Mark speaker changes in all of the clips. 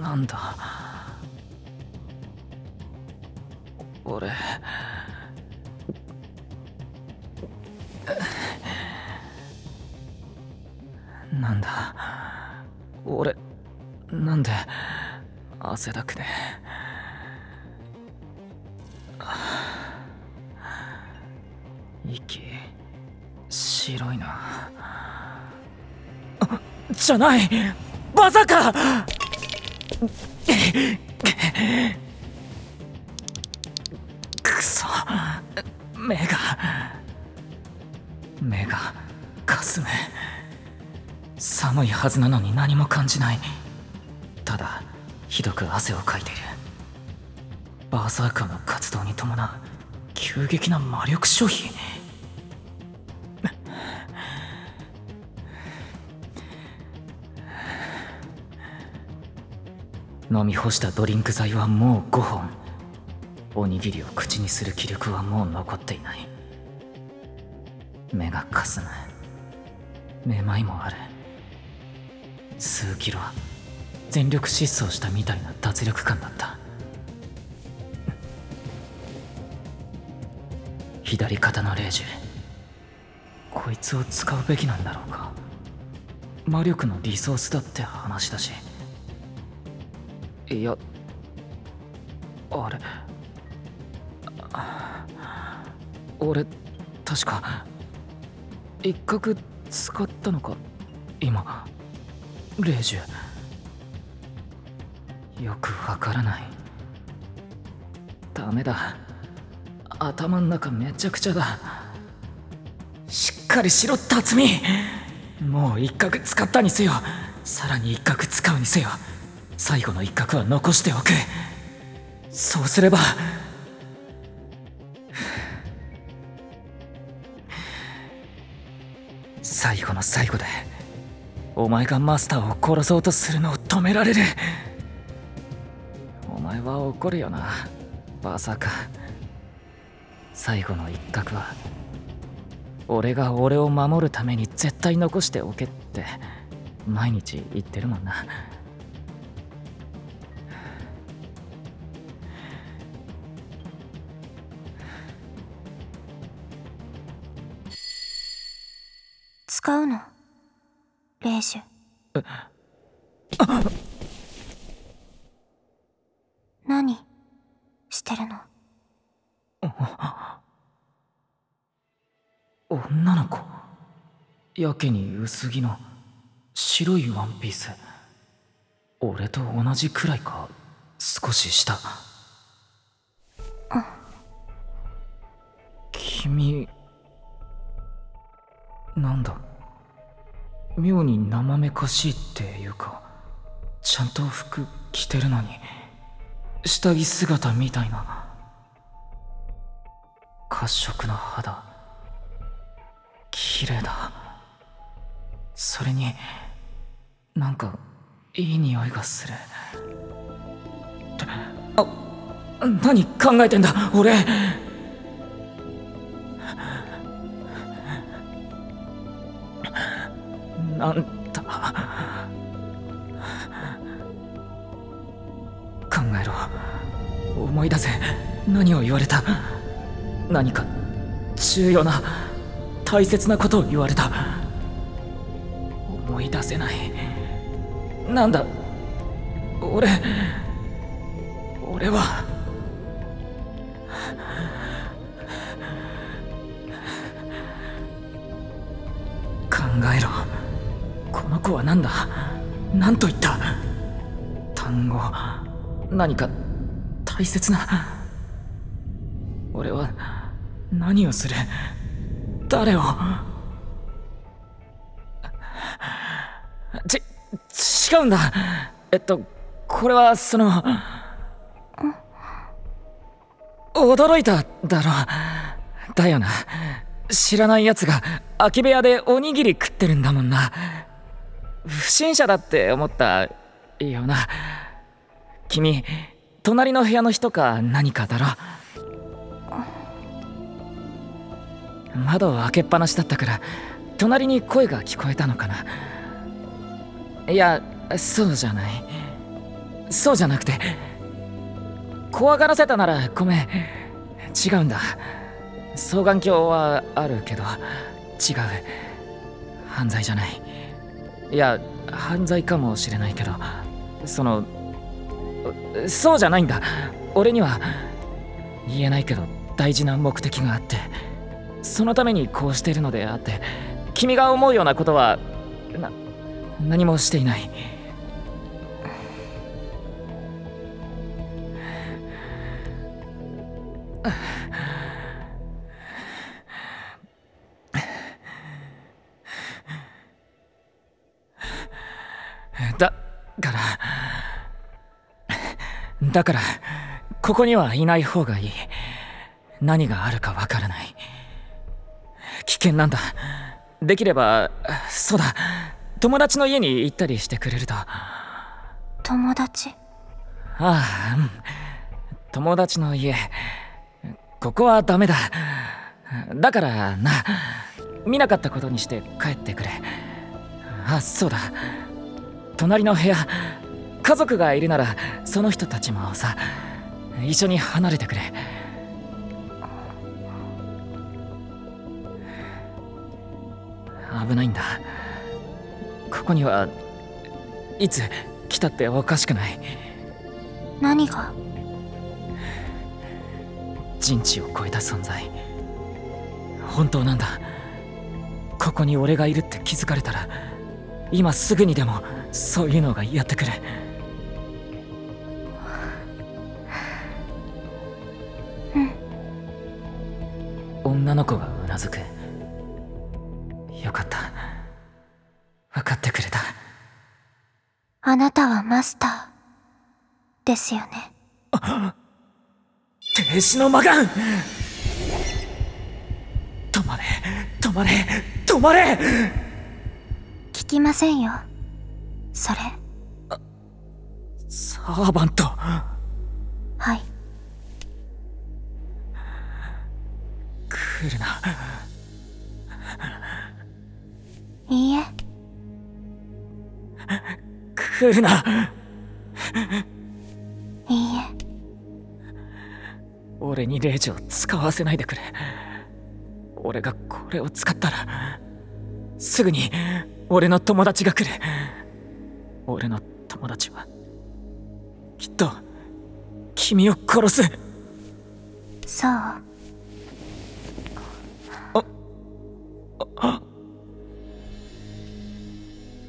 Speaker 1: なんだ？俺。なんだ？俺なんで汗だくで。息白いな。あじゃない！まさか。くそ。目が。目が。かすむ。寒いはずなのに何も感じない。ただひどく汗をかいている。バーサーカーの活動に伴う。急激な魔力消費。飲み干したドリンク剤はもう5本。おにぎりを口にする気力はもう残っていない。目がかすむ。めまいもある。数キロ全力疾走したみたいな脱力感だった。左肩のレージ。ュこいつを使うべきなんだろうか。魔力のリソースだって話だし。いや。あれ。俺確か一角使ったのか今。レージュ。よくわからない。ダメだ。頭ん中めちゃくちゃだ。しっかりしろ辰巳。もう一角使ったにせよ。さらに一角使うにせよ。最後の一角は残しておく。そうすれば最後の最後でお前がマスターを殺そうとするのを止められる。お前は怒るよなバーサーカ最後の一角は俺が俺を守るために絶対残しておけって毎日言ってるもんな。
Speaker 2: 使うの？何？してるの？
Speaker 1: 女の子。やけに薄着の。白いワンピース。俺と同じくらいか。少し下。君なんだ？妙に生めかしいっていうかちゃんと服着てるのに下着姿みたいな。褐色の肌。綺麗だ。それになんかいい匂いがする。ってあ何考えてんだ俺。なんだ考えろ。思い出せ。何を言われた。何か重要な大切なことを言われた。思い出せない。なんだ。俺俺は。考えろ。この子は何だ？何と言った？単語何か大切な？俺は何をする？誰を？ち違うんだ。えっとこれはその驚いただろだよな。知らない奴が空き部屋でおにぎり食ってるんだもんな。不審者だって思ったよな。君隣の部屋の人か何かだろ？窓を開けっぱなしだったから隣に声が聞こえたのかな？いやそうじゃない。そうじゃなくて怖がらせたならごめん。違うんだ。双眼鏡はあるけど違う。犯罪じゃない。いや犯罪かもしれないけどそのそうじゃないんだ。俺には言えないけど大事な目的があってそのためにこうしてるのであって君が思うようなことはな何もしていない。だからここにはいない方がいい。何があるかわからない。危険なんだ。できればそうだ。友達の家に行ったりしてくれると。あ
Speaker 2: 友達？
Speaker 1: あうん。友達の家。ここはダメだ。だからな。見なかったことにして帰ってくれ。あそうだ。隣の部屋家族がいるならその人たちもさ一緒に離れてくれ。危ないんだ。ここにはいつ来たっておかしくない。
Speaker 2: 何が？
Speaker 1: 人知を超えた存在。本当なんだ。ここに俺がいるって気づかれたら今すぐにでもそういうのがやってくる女の子がうなずく。よかった。分かってくれた。
Speaker 2: あなたはマスター。ですよね。
Speaker 1: 停止の魔眼。止まれ。止まれ。止まれ。
Speaker 2: 聞きませんよ。それ。
Speaker 1: サーバント。
Speaker 2: はい
Speaker 1: 来るな。い
Speaker 2: いえ。
Speaker 1: 来るな。い
Speaker 2: いえ。
Speaker 1: 俺にレイジを使わせないでくれ。俺がこれを使ったらすぐに俺の友達が来る。俺の友達はきっと君を殺す。
Speaker 2: そう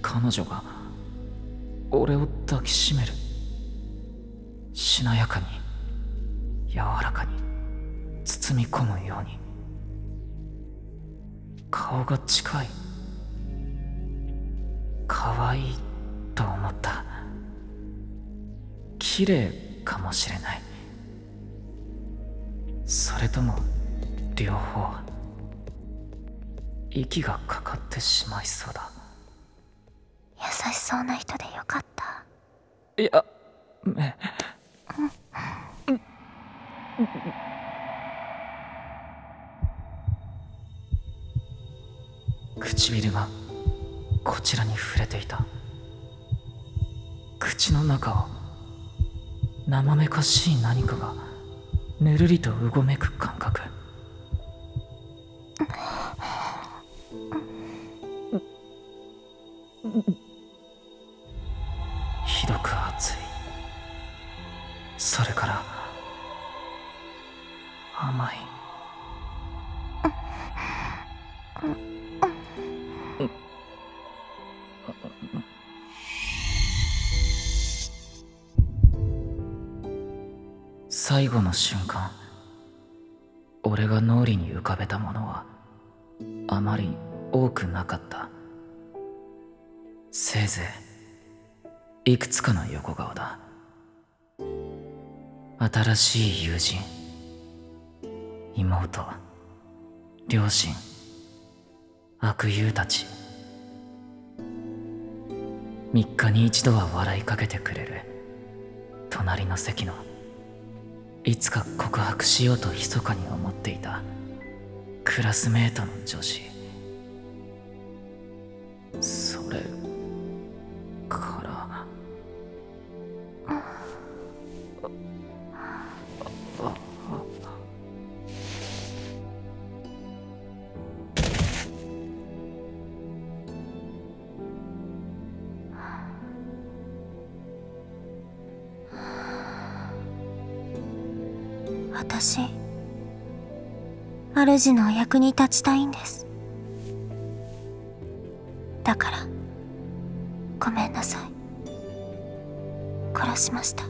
Speaker 1: 彼女が俺を抱きしめる。しなやかに柔らかに包み込むように。顔が近い。可愛いと思った。綺麗かもしれない。それとも両方？息がかかってしまいそうだ。
Speaker 2: 優しそうな人でよかった。
Speaker 1: いや、め、唇がこちらに触れていた。口の中を生めかしい何かがぬるりとうごめく感覚ひどく熱い。それから甘い。最後の瞬間俺が脳裏に浮かべたものはあまり多くなかった。せいぜいいくつかの横顔だ。新しい友人妹両親悪友たち。3日に一度は笑いかけてくれる。隣の席のいつか告白しようと密かに思っていたクラスメートの女子。
Speaker 2: 私主のお役に立ちたいんです。だからごめんなさい。殺しました。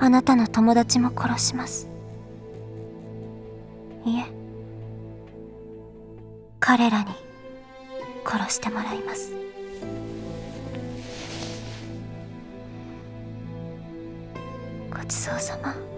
Speaker 2: あなたの友達も殺します。いえ彼らに殺してもらいます。ごちそうさま。